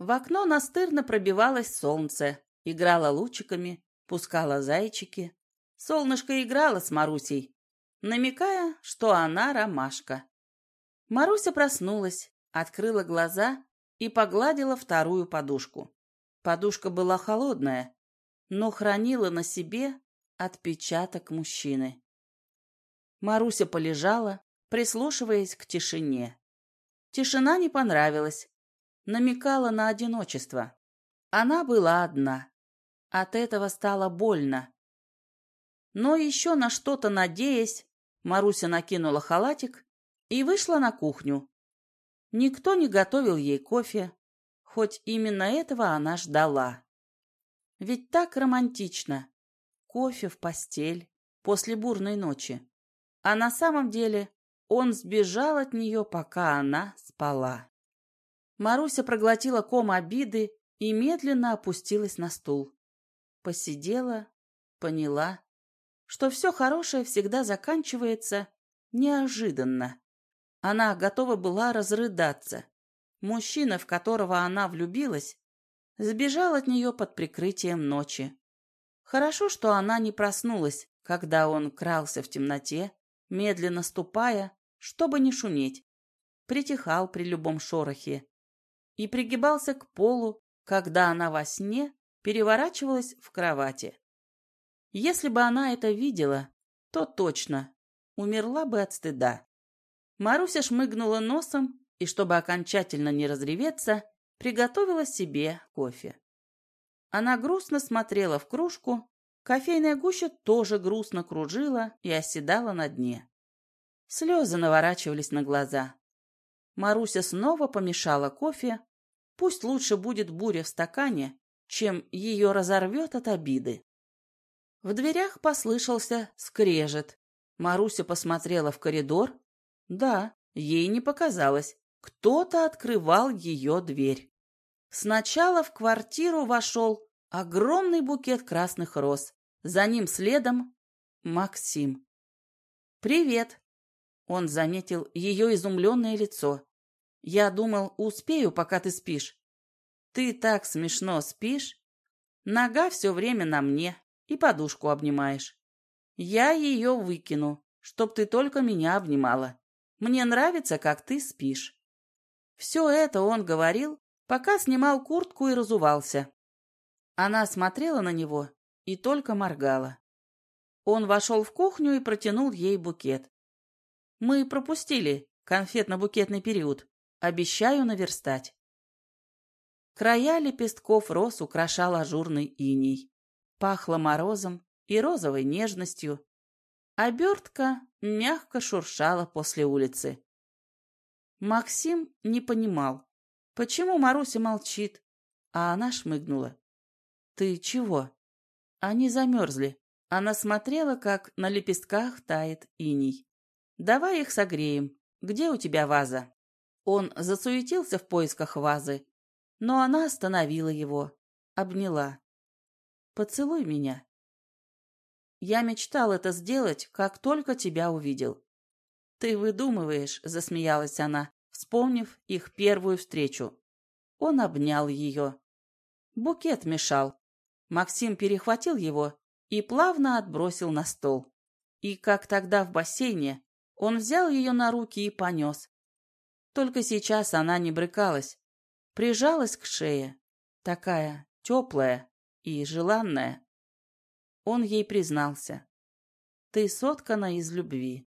В окно настырно пробивалось солнце, играло лучиками, пускало зайчики. Солнышко играло с Марусей, намекая, что она ромашка. Маруся проснулась, открыла глаза и погладила вторую подушку. Подушка была холодная, но хранила на себе отпечаток мужчины. Маруся полежала, прислушиваясь к тишине. Тишина не понравилась, намекала на одиночество. Она была одна. От этого стало больно. Но еще на что-то надеясь, Маруся накинула халатик и вышла на кухню. Никто не готовил ей кофе, хоть именно этого она ждала. Ведь так романтично. Кофе в постель после бурной ночи. А на самом деле он сбежал от нее, пока она спала. Маруся проглотила ком обиды и медленно опустилась на стул. Посидела, поняла, что все хорошее всегда заканчивается неожиданно. Она готова была разрыдаться. Мужчина, в которого она влюбилась, сбежал от нее под прикрытием ночи. Хорошо, что она не проснулась, когда он крался в темноте, медленно ступая, чтобы не шуметь, притихал при любом шорохе и пригибался к полу, когда она во сне переворачивалась в кровати. Если бы она это видела, то точно умерла бы от стыда. Маруся шмыгнула носом и, чтобы окончательно не разреветься, приготовила себе кофе. Она грустно смотрела в кружку, кофейная гуща тоже грустно кружила и оседала на дне. Слезы наворачивались на глаза. Маруся снова помешала кофе. Пусть лучше будет буря в стакане, чем ее разорвет от обиды. В дверях послышался скрежет. Маруся посмотрела в коридор да, ей не показалось. Кто-то открывал ее дверь. Сначала в квартиру вошел огромный букет красных роз. За ним следом Максим. «Привет!» Он заметил ее изумленное лицо. «Я думал, успею, пока ты спишь». «Ты так смешно спишь. Нога все время на мне и подушку обнимаешь. Я ее выкину, чтоб ты только меня обнимала. Мне нравится, как ты спишь». Все это он говорил, пока снимал куртку и разувался. Она смотрела на него и только моргала. Он вошел в кухню и протянул ей букет. «Мы пропустили конфетно-букетный период. Обещаю наверстать». Края лепестков роз украшал ажурный иней. Пахло морозом и розовой нежностью. Обертка мягко шуршала после улицы. Максим не понимал, почему Маруся молчит, а она шмыгнула. «Ты чего?» Они замерзли. Она смотрела, как на лепестках тает иней. «Давай их согреем. Где у тебя ваза?» Он засуетился в поисках вазы, но она остановила его, обняла. «Поцелуй меня». Я мечтал это сделать, как только тебя увидел. Ты выдумываешь, засмеялась она, вспомнив их первую встречу. Он обнял ее. Букет мешал. Максим перехватил его и плавно отбросил на стол. И, как тогда в бассейне, он взял ее на руки и понес. Только сейчас она не брыкалась, прижалась к шее, такая теплая и желанная. Он ей признался. «Ты соткана из любви».